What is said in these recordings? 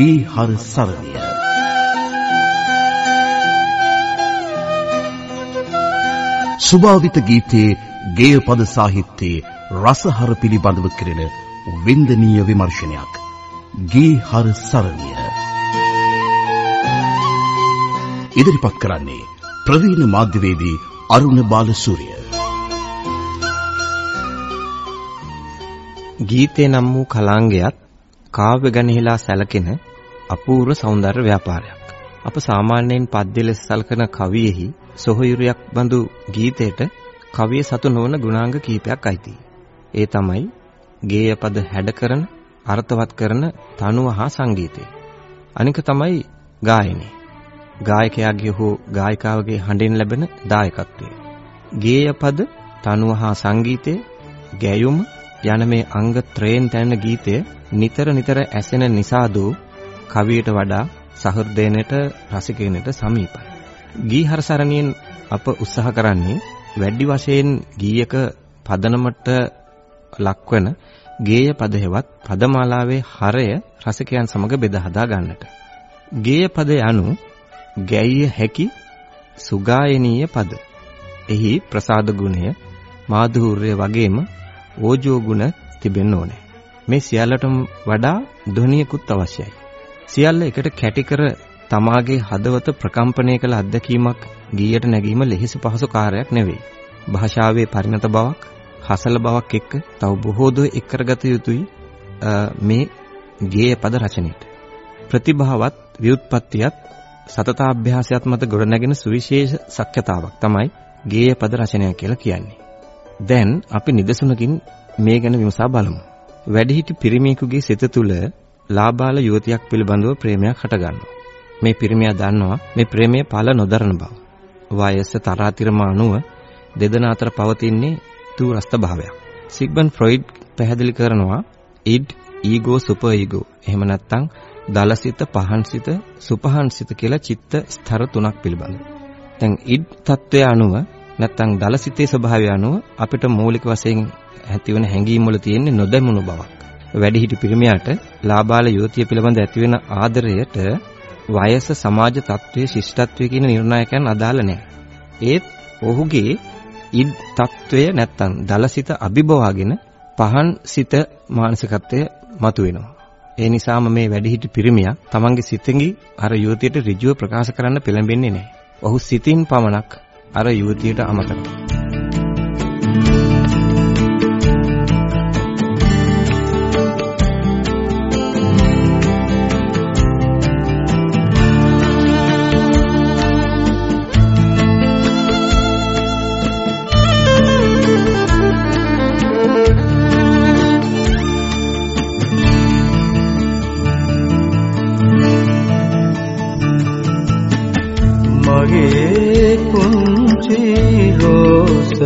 ගී හර සරණිය. සුභාවිත ගීතයේ ගේය පද සාහිත්‍යයේ රසහර පිළිබඳව කෙරෙන වින්දනීය විමර්ශනයක්. ගී හර සරණිය. ඉදිරිපත් කරන්නේ ප්‍රවීණ මාධ්‍යවේදී අරුණ බාලසූරිය. ගීතේ නම් වූ කලාංගයත් කාව්‍ය ගණහිලා සැලකෙන අපූර්ව సౌందර්ය ව්‍යාපාරයක්. අප සාමාන්‍යයෙන් පද්‍ය ලෙස සලකන කවියෙහි සොහොයුරියක් බඳු ගීතයට කවිය සතු නොවන ගුණාංග කීපයක් අයිතියි. ඒ තමයි ගේය පද හැඩ කරන, අර්ථවත් කරන තනුව හා සංගීතය. අනික තමයි ගායනය. ගායකයාගේ හෝ ගායිකාවගේ හඬෙන් ලැබෙන දායකත්වය. ගේය පද, තනුව හා සංගීතය, ගැයුම යන මේ අංග ත්‍රයෙන් තැන්න ගීතය නිතර නිතර ඇසෙන නිසාදෝ කවියට වඩා සහෘදයනට රසිකයනට සමීපයි. ගීහර සරණියෙන් අප උත්සාහ කරන්නේ වැඩි වශයෙන් ගීයක පදනමට ලක්වන ගේය පද හෙවත් පදමාලාවේ හරය රසිකයන් සමග බෙදා හදා ගන්නට. ගේය පද යනු ගැයිය හැකි සුගායනීය පද. එහි ප්‍රසාද ගුණය මාධුර්ය වගේම ඕජෝ ගුණ තිබෙන්න ඕනේ. මේ සියල්ලටම වඩා ධ්වනියකුත් අවශ්‍යයි. සියල්ල එකට කැටි කර තමාගේ හදවත ප්‍රකම්පණය කළ අත්දැකීමක් ගීයට නැගීම ලෙහෙසි පහසු කාර්යයක් නෙවෙයි. භාෂාවේ පරිණත බවක්, හසල බවක් එක්ක තව බොහෝ දෝ එක් කරගත යුතුයි මේ ගේය පද රචනයේට. ප්‍රතිභාවත් ව්‍යුත්පත්තියත් සතතාභ්‍යාසයත් මත ගොඩනැගෙන සුවිශේෂ සක්්‍යතාවක් තමයි ගේය පද රචනය කියලා කියන්නේ. දැන් අපි නිදසුනකින් මේ ගැන විමසා බලමු. වැඩිහිටි පිරිමියෙකුගේ සිත තුළ ලාබාල යුවතියක් පිළිබඳව ප්‍රේමයක් හටගන්නවා. මේ පිරිමියා දන්නවා මේ ප්‍රේමය පළ නොදරන බව. වයස තරාතිරම අනුව දෙදෙනා අතර පවතින්නේ තුරස්ත භාවයක්. සිග්මන්ඩ් ෆ්‍රොයිඩ් පැහැදිලි කරනවා id ඊගෝ සුපර් ඊගෝ. එහෙම නැත්නම් දලසිත පහන්සිත සුපහන්සිත කියලා චිත්ත ස්තර තුනක් පිළිබඳව. දැන් id తත්වය අනුව නැත්නම් දලසිතේ ස්වභාවය අනුව අපිට මූලික වශයෙන් ඇතිවන හැඟීම් වල තියෙන නොදැමුණු බවක්. වැඩිහිටි පිරිමියාට ලාබාල යුවතිය පිළිබඳ ඇතිවෙන ආදරයට වයස සමාජ තත්වයේ ශිෂ්ටත්වයේ කියන නිර්ණායකයන් අදාළ නැහැ. ඒත් ඔහුගේ ඉද් తත්වය නැත්තම් දලසිත අභිබවාගෙන පහන් සිත මානසිකත්වය මතුවෙනවා. ඒ නිසාම මේ වැඩිහිටි පිරිමියා තමන්ගේ සිතෙන්ගි අර යුවතියට ඍජුව ප්‍රකාශ කරන්න පෙළඹෙන්නේ නැහැ. ඔහු සිතින් පමණක් අර යුවතියට අමතකයි.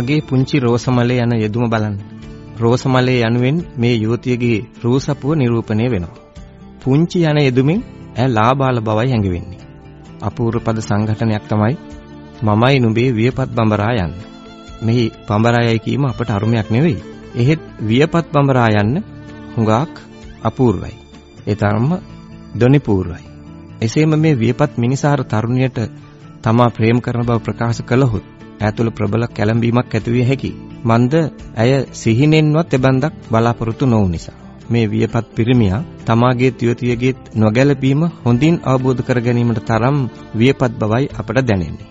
මගේ පුංචි රෝසමලේ යන යෙදුම බලන්න. රෝසමලේ යනුවෙන් මේ යුවතියගේ රූසපුව නිරූපණය වෙනවා. පුංචි යන යෙදුමින් ඈ ලාබාල බවයි හැඟෙන්නේ. අපූර්ව පද සංගঠনයක් තමයි මමයි නුඹේ වියපත් බඹරා යන්න. මෙහි බඹරායයි කීම අපට අරුමයක් නෙවෙයි. එහෙත් වියපත් බඹරා යන්න හුඟක් අපූර්වයි. ඒ තරම්ම ධනිපූර්වයි. එසේම මේ වියපත් මිනිසාර තරුණියට තමා ප්‍රේම කරන බව ප්‍රකාශ කළහොත් ඈතුළ ප්‍රබල කැළඹීමක් ඇතිවිය හැකි. මන්ද ඇය සිහිනෙන්වත් එබන්දක් බලාපොරොත්තු නොවු නිසා. මේ වියපත් පිරිමියා තමාගේ තියතියගේ නොගැලපීම හොඳින් අවබෝධ කර ගැනීමට තරම් වියපත් බවයි අපට දැනෙන්නේ.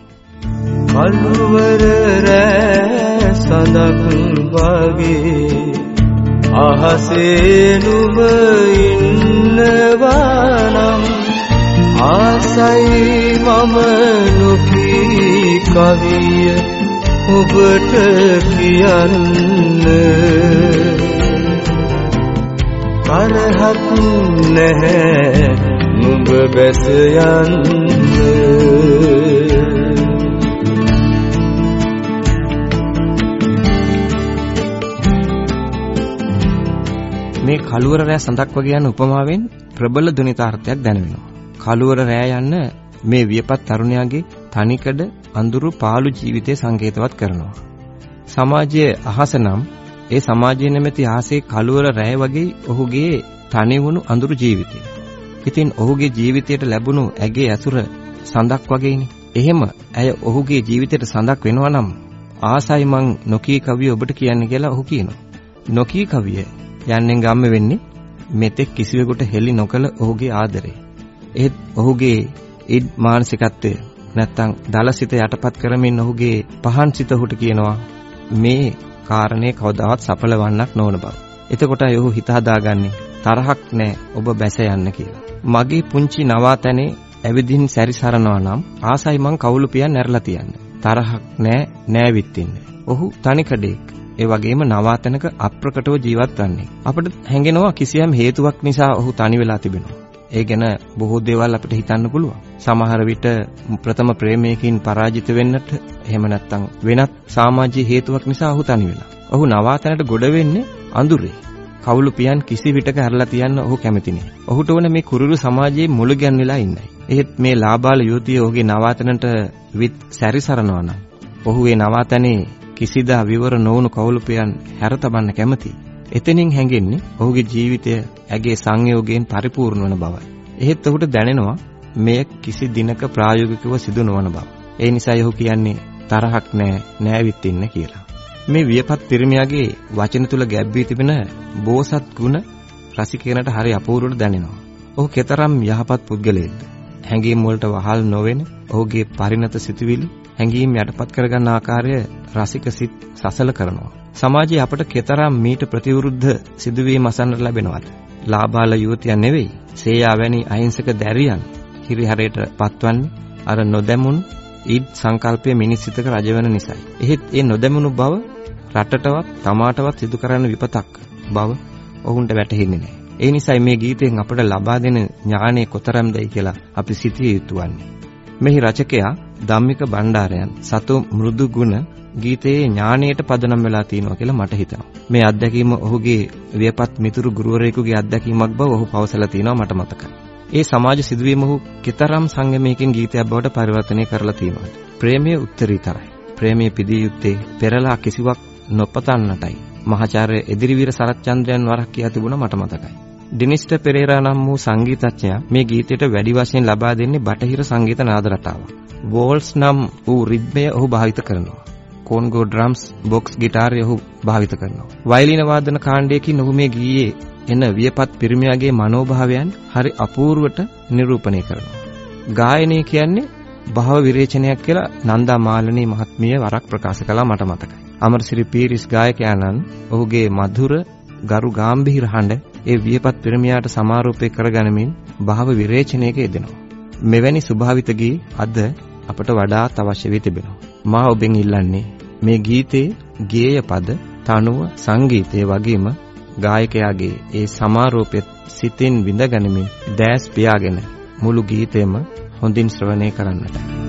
කල්වර රෑ සඳන් වගේ අහසේ නුඹ ඉන්නවානම් ආසයි මම නොකී කවිය ඔබට කියන්න කරහක් නැහැ නුඹ බැස යන්න මේ කළුවර රෑ සඳක් වගේ යන උපමාවෙන් ප්‍රබල ධුනිතාර්ථයක් දැනෙනවා. කළුවර රෑ යන්න මේ වියපත් තරුණයාගේ තනිකඩ අඳුරු පාළු ජීවිතය සංකේතවත් කරනවා. සමාජයේ අහස නම් ඒ සමාජයේ නැමැති ආසේ කළුවර රෑ වගේ ඔහුගේ තනි වුණු අඳුරු ජීවිතය. ඉතින් ඔහුගේ ජීවිතයට ලැබුණු ඇගේ ඇසුර සඳක් වගේනේ. එහෙම ඇය ඔහුගේ ජීවිතයට සඳක් වෙනවා නම් ආසයි මං නොකී කවිය ඔබට කියන්න කියලා ඔහු කියනවා. නොකී කවිය යන්නෙන් ගම්ම වෙන්නේ මෙතෙක් කිසිවෙකුට හෙළි නොකළ ඔහුගේ ආදරේ. ඒත් ඔහුගේ ඉද් මානසිකත්වය නැත්තම් දලසිත යටපත් කරමින් ඔහුගේ පහන් සිත ඔහුට කියනවා මේ කාරණේ කවදාවත් සඵල වන්නක් නොවන බව. එතකොටයි ඔහු හිත හදාගන්නේ තරහක් නෑ ඔබ බැස යන්න කියලා. මගේ පුංචි නවාතැනේ ඇවිදින් සැරිසරනවා නම් ආසයි මං කවුළු පියන් නැරලා තියන්න. තරහක් නෑ නෑවිත් ඉන්නේ. ඔහු තනිකඩේක්. ඒ වගේම නවාතැනක අප්‍රකටව ජීවත් වන්නේ. අපිට හැඟෙනවා කිසියම් හේතුවක් නිසා ඔහු තනි වෙලා තිබෙනවා. ඒ ගැන බොහෝ දේවල් අපිට හිතන්න පුළුවන්. සමහර විට ප්‍රථම ප්‍රේමයකින් පරාජිත වෙන්නට එහෙම නැත්නම් වෙනත් සමාජීය හේතුවක් නිසා ඔහු තනි වෙලා. ඔහු නවාතැනට ගොඩ වෙන්නේ අඳුරේ. කවුළු පියන් කිසි විටක හැරලා තියන්න ඔහු කැමති නෑ. ඔහුට ඕන මේ කුරුරු සමාජයේ මුළු ගැන්විලා ඉන්නයි. එහෙත් මේ ලාබාල යුවතිය ඔහුගේ නවාතැනට විත් සැරිසරනවා නම් ඔහු ඒ නවාතැනේ කිසිදා විවර නොවුණු කවුළු පියන් හැර තබන්න කැමතියි. එතනින් හැඟෙන්නේ ඔහුගේ ජීවිතය ඇගේ සංයෝගයෙන් පරිපූර්ණ වන බවයි. එහෙත් ඔහුට දැනෙනවා මෙය කිසි දිනක ප්‍රායෝගිකව සිදු නොවන බව. ඒ නිසා ඔහු කියන්නේ තරහක් නෑ නෑවිත් ඉන්න කියලා. මේ වියපත් පිරිමියාගේ වචන තුල ගැබ්වී තිබෙන බෝසත් ගුණ රසිකයනට හරි අපූර්වට දැනෙනවා. ඔහු කෙතරම් යහපත් පුද්ගලයෙක්ද? හැඟීම් වලට වහල් නොවන ඔහුගේ පරිණත සිතුවිලි හැඟීම් යටපත් කරගන්න ආකාරය රසික සිත් සසල කරනවා. සමාජයේ අපට කෙතරම් මීට ප්‍රතිවිරුද්ධ සිදුවීම් අසන්නට ලැබෙනවද? ලාබාල යුවතියන් නෙවෙයි, සේයා වැනි අහිංසක දැරියන් හිරිහැරයට පත්වන්නේ අර නොදැමුණු ඊද් සංකල්පයේ මිනිස් සිතක රජවන නිසායි. එහෙත් ඒ නොදැමුණු බව රටටවත් තමාටවත් සිදු කරන්න විපතක් බව ඔවුන්ට වැටහෙන්නේ නැහැ. ඒ නිසායි මේ ගීතයෙන් අපට ලබා දෙන ඥානය කොතරම්දයි කියලා අපි සිතිය යුතු වන්නේ. මෙහි රචකයා ධම්මික බණ්ඩාරයන් සතු මෘදු ගුණ ගීතයේ ඥානයට පදනම් වෙලා තියෙනවා කියලා මට හිතෙනවා. මේ අත්දැකීම ඔහුගේ වියපත් මිතුරු ගුරුවරයෙකුගේ අත්දැකීමක් බව ඔහු පවසලා තියෙනවා මට මතකයි. ඒ සමාජ සිදුවීම ඔහු කෙතරම් සංයමයකින් ගීතයක් බවට පරිවර්තනය කරලා තියෙනවද? ප්‍රේමයේ උත්තරීතරයි. ප්‍රේමයේ පිදිය යුත්තේ පෙරලා කිසිවක් නොපතන්නටයි. මහාචාර්ය එදිරිවීර සරච්චන්ද්‍රයන් වරක් කියා තිබුණා මට මතකයි. ඩිනිස්ට පෙරේරා නම් වූ සංගීතඥයා මේ ගීතයට වැඩි වශයෙන් ලබා දෙන්නේ බටහිර සංගීත නාද රටාවක්. වෝල්ස් නම් වූ රිද්මය ඔහු භාවිත කරනවා. කොන්ගෝ ඩ්‍රම්ස් බොක්ස් ගිටාරය ඔහු භාවිත කරනවා. වයලීන වාදන කාණ්ඩයකින් ඔහු මේ ගීයේ එන වියපත් පිරිමියාගේ මනෝභාවයන් හරි අපූර්වට නිරූපණය කරනවා. ගායනය කියන්නේ භව විරේචනයක් කියලා නන්දා මාලනී මහත්මිය වරක් ප්‍රකාශ කළා මට මතකයි. අමරසිරි පීරිස් ගායකයාණන් ඔහුගේ මధుර ගරු ගාම්භීර හඬ ඒ වියපත් පිරිමියාට සමාරෝපය කරගනිමින් භව විරේචනයක යෙදෙනවා. මෙවැනි ස්වභාවිත ගී අද අපට වඩාත් අවශ්‍ය වී තිබෙනවා. මා ඔබෙන් ඉල්ලන්නේ මේ ගීතේ ගේය පද, තනුව, සංගීතය වගේම ගායකයාගේ ඒ සමාරෝපය සිතින් විඳගනිමින් දැස් පියාගෙන මුළු ගීතයම හොඳින් ශ්‍රවණය කරන්නට.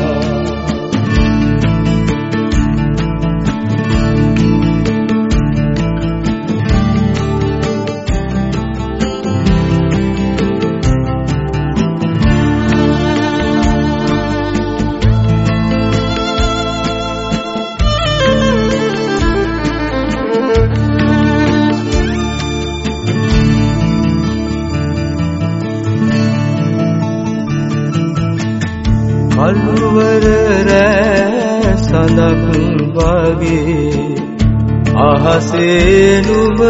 රෑ සඳක් වගේ අහසේ නුඹ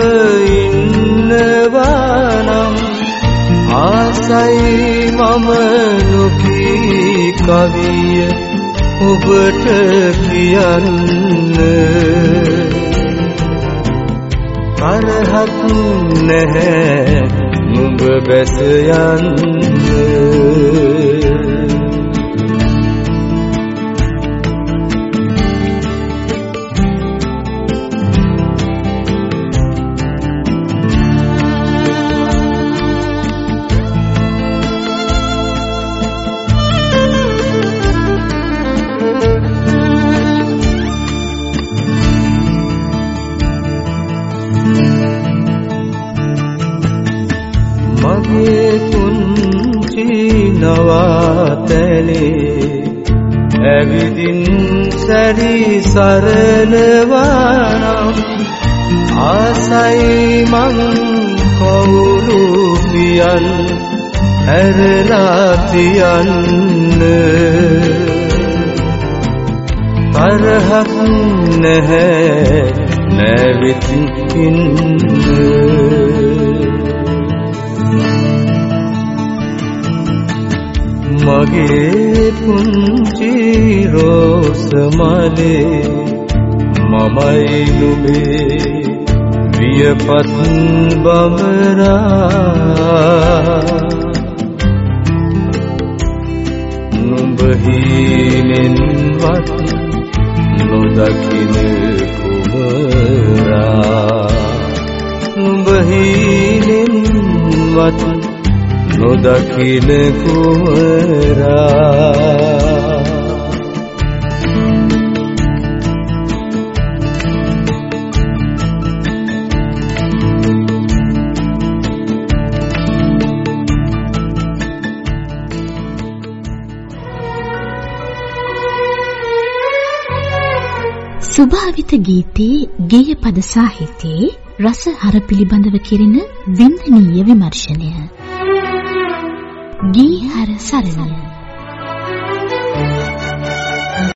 ඉන්නවානම් ආසයි මම නොකී කවිය ඔබට කියන්න තරහක් නැහැ නුඹ බැස යන්න නවාතැලේ ඇවිදින් සැරි සරලවානම් ආසයි මං කවුරු පියන් ඇරලා තියන්න. තරහක් නැහැ නැවිත් ඉන්න. මගේ පුංචි රෝස මලේ මමයි නුඹේ වියපත් බමරා නුඹ හීනෙන්වත් නොදකින කුමරා. නුඹ හීනෙන්වත් නොදකින කුමරා සුභාවිත ගීතයේ ගේය පද සාහිත්‍යයේ රස හර පිළිබඳව කෙරෙන වින්දනීය විමර්ශනය. ගී හර සරණිය